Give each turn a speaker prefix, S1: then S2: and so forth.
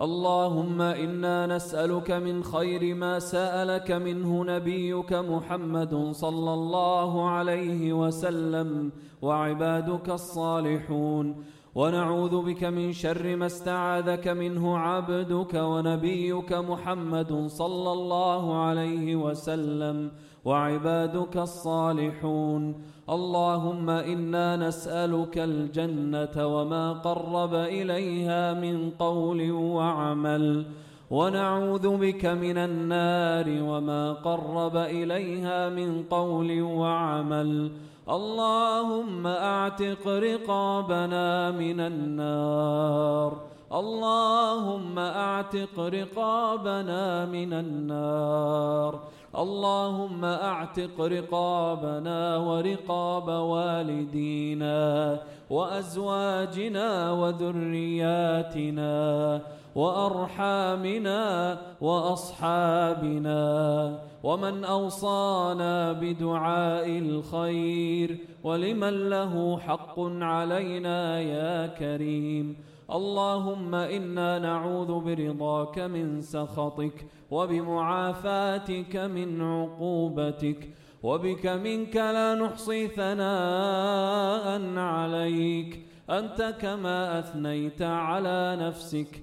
S1: اللهم إنا نسألك من خير ما سألك منه نبيك محمد صلى الله عليه وسلم وعبادك الصالحون ونعوذ بك من شر ما استعاذك منه عبدك ونبيك محمد صلى الله عليه وسلم وعبادك الصالحون. اللهم إنا نسألك الجنة وما قرب إليها من قول وعمل. ونعوذ بك من النار وما قرب إليها من قول وعمل. اللهم أعتق رقابنا من النار. اللهم أعتق رقابنا من النار. اللهم أعتق رقابنا ورقاب والدينا وأزواجنا وذرياتنا. وأرحامنا وأصحابنا ومن أوصانا بدعاء الخير ولمن له حق علينا يا كريم. اللهم إنا نعوذ برضاك من سخطك وبمعافاتك من عقوبتك وبك منك لا نحصي ثناء عليك. أنت كما أثنيت على نفسك